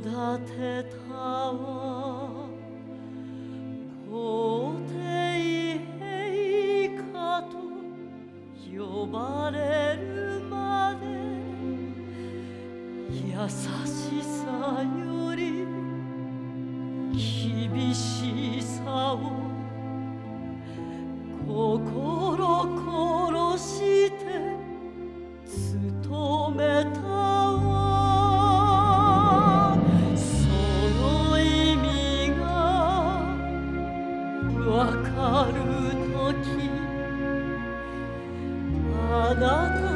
てたわ皇帝陛下と呼ばれるまで優しさより厳しさを心わかるときあなた